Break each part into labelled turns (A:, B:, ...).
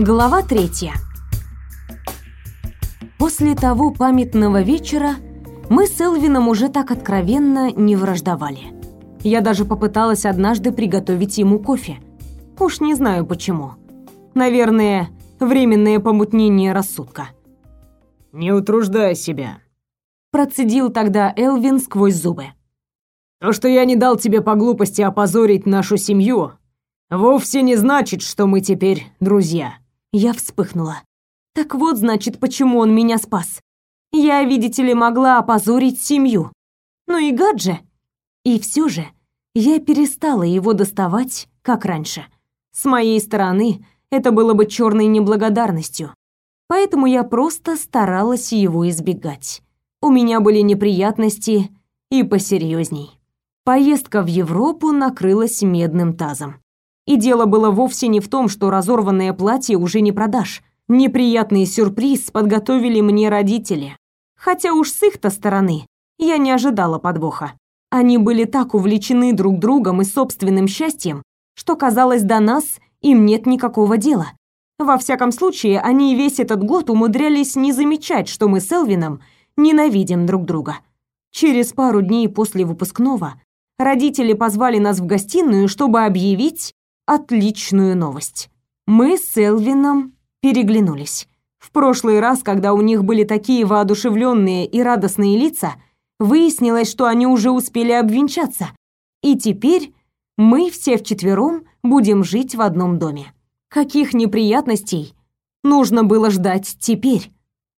A: Глава третья. После того памятного вечера мы с Элвином уже так откровенно не враждовали. Я даже попыталась однажды приготовить ему кофе. Уж не знаю почему. Наверное, временное помутнение рассудка.
B: «Не утруждай себя», –
A: процедил тогда Элвин сквозь зубы.
B: «То, что я не дал тебе по глупости опозорить нашу семью, вовсе не значит, что мы теперь друзья».
A: Я вспыхнула. Так вот, значит, почему он меня спас. Я, видите ли, могла опозорить семью. Ну и гад же. И все же я перестала его доставать, как раньше. С моей стороны это было бы черной неблагодарностью. Поэтому я просто старалась его избегать. У меня были неприятности и посерьезней. Поездка в Европу накрылась медным тазом. И дело было вовсе не в том, что разорванное платье уже не продашь. Неприятный сюрприз подготовили мне родители. Хотя уж с их-то стороны я не ожидала подвоха. Они были так увлечены друг другом и собственным счастьем, что казалось до нас им нет никакого дела. Во всяком случае, они весь этот год умудрялись не замечать, что мы с Элвином ненавидим друг друга. Через пару дней после выпускного родители позвали нас в гостиную, чтобы объявить, отличную новость. Мы с Элвином переглянулись. В прошлый раз, когда у них были такие воодушевленные и радостные лица, выяснилось, что они уже успели обвенчаться. И теперь мы все вчетвером будем жить в одном доме. Каких неприятностей нужно было ждать теперь?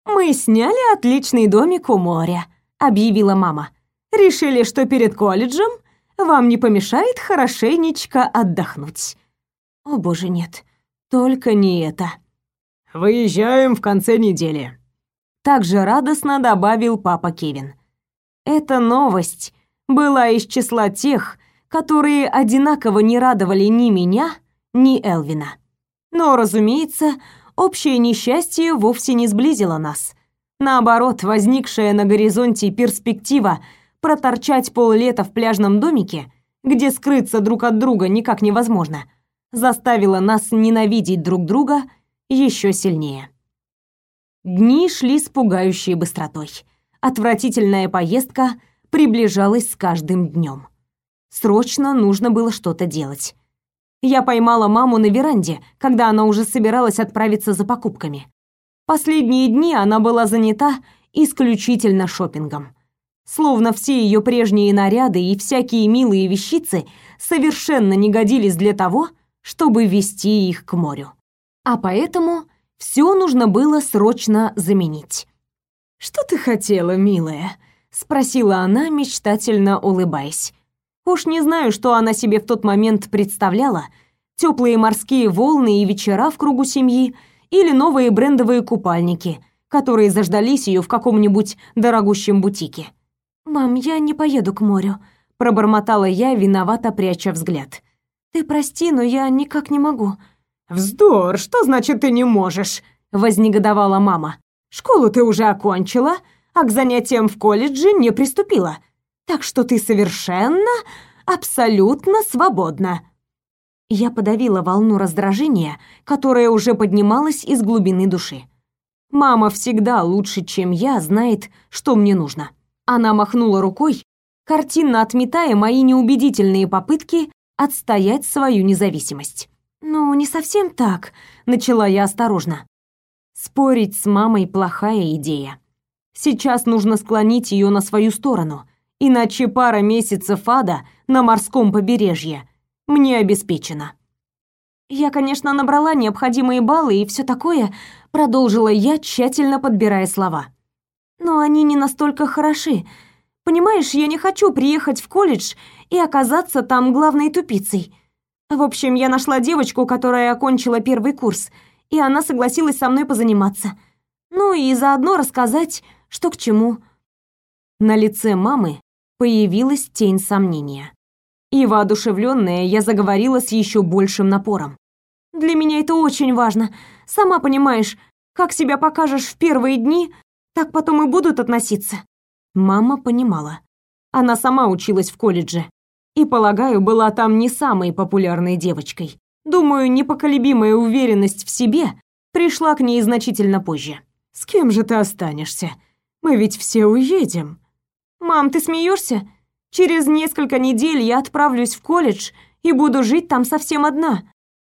A: Мы сняли отличный домик у моря, объявила мама. Решили, что перед колледжем вам не помешает хорошенечко отдохнуть. О боже, нет. Только не это.
B: Выезжаем в конце недели.
A: Также радостно добавил папа Кевин. Эта новость была из числа тех, которые одинаково не радовали ни меня, ни Элвина. Но, разумеется, общее несчастье вовсе не сблизило нас. Наоборот, возникшая на горизонте перспектива проторчать поллета в пляжном домике, где скрыться друг от друга никак невозможно – заставила нас ненавидеть друг друга еще сильнее. Дни шли с пугающей быстротой. Отвратительная поездка приближалась с каждым днем. Срочно нужно было что-то делать. Я поймала маму на веранде, когда она уже собиралась отправиться за покупками. Последние дни она была занята исключительно шопингом. Словно все ее прежние наряды и всякие милые вещицы совершенно не годились для того, чтобы вести их к морю. А поэтому все нужно было срочно заменить. «Что ты хотела, милая?» — спросила она, мечтательно улыбаясь. Уж не знаю, что она себе в тот момент представляла. Теплые морские волны и вечера в кругу семьи или новые брендовые купальники, которые заждались ее в каком-нибудь дорогущем бутике. «Мам, я не поеду к морю», — пробормотала я, виновато пряча взгляд. «Ты прости, но я никак не могу».
B: «Вздор! Что значит ты не можешь?» — вознегодовала мама. «Школу ты уже окончила, а к занятиям в колледже не приступила. Так что ты совершенно, абсолютно свободна».
A: Я подавила волну раздражения, которая уже поднималась из глубины души. Мама всегда лучше, чем я, знает, что мне нужно. Она махнула рукой, картинно отметая мои неубедительные попытки отстоять свою независимость. «Ну, не совсем так», — начала я осторожно. Спорить с мамой плохая идея. Сейчас нужно склонить ее на свою сторону, иначе пара месяцев ада на морском побережье мне обеспечена. Я, конечно, набрала необходимые баллы и все такое, продолжила я, тщательно подбирая слова. Но они не настолько хороши, Понимаешь, я не хочу приехать в колледж и оказаться там главной тупицей. В общем, я нашла девочку, которая окончила первый курс, и она согласилась со мной позаниматься. Ну и заодно рассказать, что к чему. На лице мамы появилась тень сомнения. И воодушевленная я заговорила с еще большим напором. Для меня это очень важно. Сама понимаешь, как себя покажешь в первые дни, так потом и будут относиться. Мама понимала. Она сама училась в колледже. И, полагаю, была там не самой популярной девочкой. Думаю, непоколебимая уверенность в себе Пришла к ней значительно позже.
B: «С кем же ты останешься? Мы ведь все уедем».
A: «Мам, ты смеешься? Через несколько недель я отправлюсь в колледж и буду жить там совсем одна,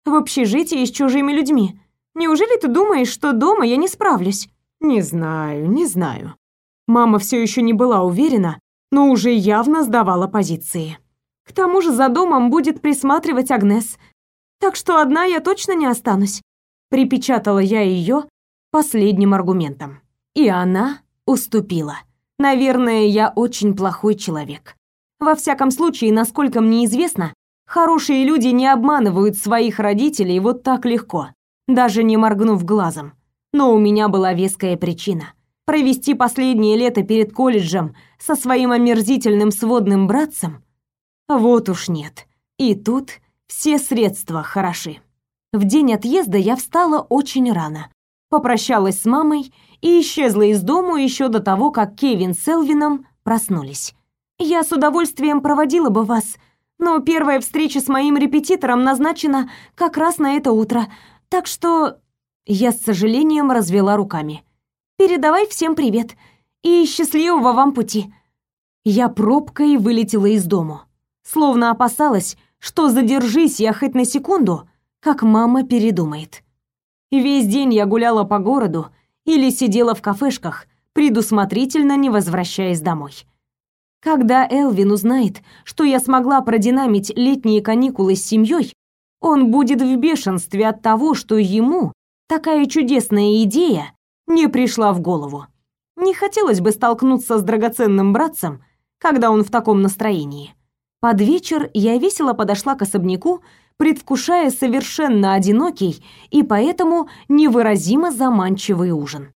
A: в общежитии с чужими людьми. Неужели ты думаешь, что дома я не справлюсь?»
B: «Не знаю, не знаю». Мама все еще не была уверена, но уже явно сдавала позиции.
A: «К тому же за домом будет присматривать Агнес, так что одна я точно не останусь», припечатала я ее последним аргументом. И она уступила. Наверное, я очень плохой человек. Во всяком случае, насколько мне известно, хорошие люди не обманывают своих родителей вот так легко, даже не моргнув глазом. Но у меня была веская причина. Провести последнее лето перед колледжем со своим омерзительным сводным братцем? Вот уж нет. И тут все средства хороши. В день отъезда я встала очень рано, попрощалась с мамой и исчезла из дому еще до того, как Кевин с Элвином проснулись. Я с удовольствием проводила бы вас, но первая встреча с моим репетитором назначена как раз на это утро, так что я с сожалением развела руками. Передавай всем привет и счастливого вам пути. Я пробкой вылетела из дому, словно опасалась, что задержись я хоть на секунду, как мама передумает. Весь день я гуляла по городу или сидела в кафешках, предусмотрительно не возвращаясь домой. Когда Элвин узнает, что я смогла продинамить летние каникулы с семьей, он будет в бешенстве от того, что ему такая чудесная идея не пришла в голову. Не хотелось бы столкнуться с драгоценным братцем, когда он в таком настроении. Под вечер я весело подошла к особняку, предвкушая совершенно одинокий и поэтому невыразимо заманчивый ужин.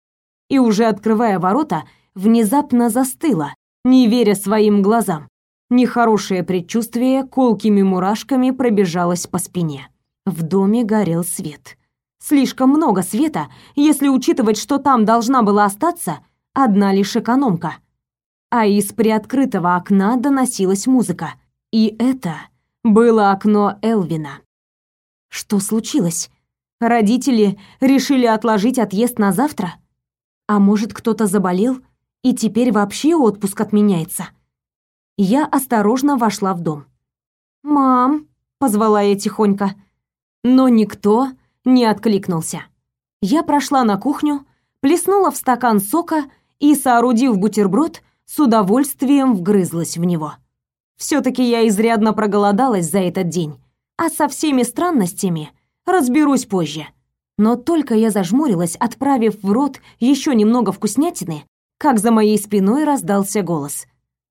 A: И уже открывая ворота, внезапно застыла, не веря своим глазам. Нехорошее предчувствие колкими мурашками пробежалось по спине. В доме горел свет. Слишком много света, если учитывать, что там должна была остаться одна лишь экономка. А из приоткрытого окна доносилась музыка. И это было окно Элвина. Что случилось? Родители решили отложить отъезд на завтра? А может, кто-то заболел, и теперь вообще отпуск отменяется? Я осторожно вошла в дом. «Мам», — позвала я тихонько, но никто не откликнулся. Я прошла на кухню, плеснула в стакан сока и, соорудив бутерброд, с удовольствием вгрызлась в него. все таки я изрядно проголодалась за этот день, а со всеми странностями разберусь позже. Но только я зажмурилась, отправив в рот еще немного вкуснятины, как за моей спиной раздался голос.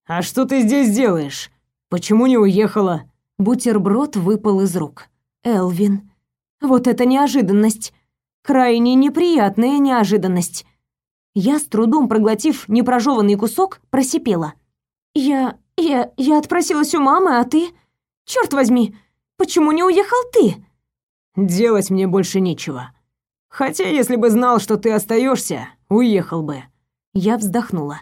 C: «А что ты здесь делаешь? Почему не уехала?»
A: Бутерброд выпал из рук. «Элвин, вот это неожиданность. Крайне неприятная неожиданность. Я, с трудом проглотив непрожеванный кусок, просипела. «Я... я... я отпросилась у мамы, а ты? Черт возьми, почему не уехал ты?»
C: «Делать мне больше нечего. Хотя, если бы знал, что ты остаешься, уехал бы».
A: Я вздохнула.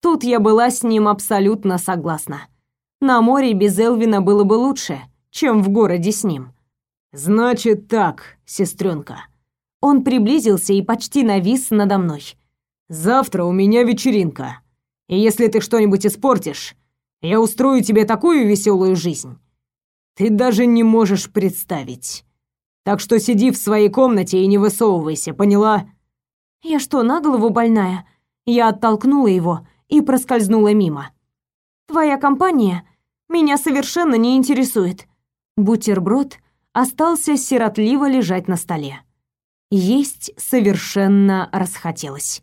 A: Тут я была с ним абсолютно согласна. На море без Элвина было бы лучше, чем в городе с ним.
C: Значит так, сестренка.
A: Он приблизился и почти навис надо мной.
C: Завтра у меня вечеринка. И если ты что-нибудь испортишь, я устрою тебе такую веселую жизнь. Ты даже не можешь представить. Так что сиди в своей комнате и не высовывайся, поняла?
A: Я что, на голову больная? Я оттолкнула его и проскользнула мимо. Твоя компания меня совершенно не интересует. Бутерброд остался сиротливо лежать на столе. Есть совершенно расхотелось.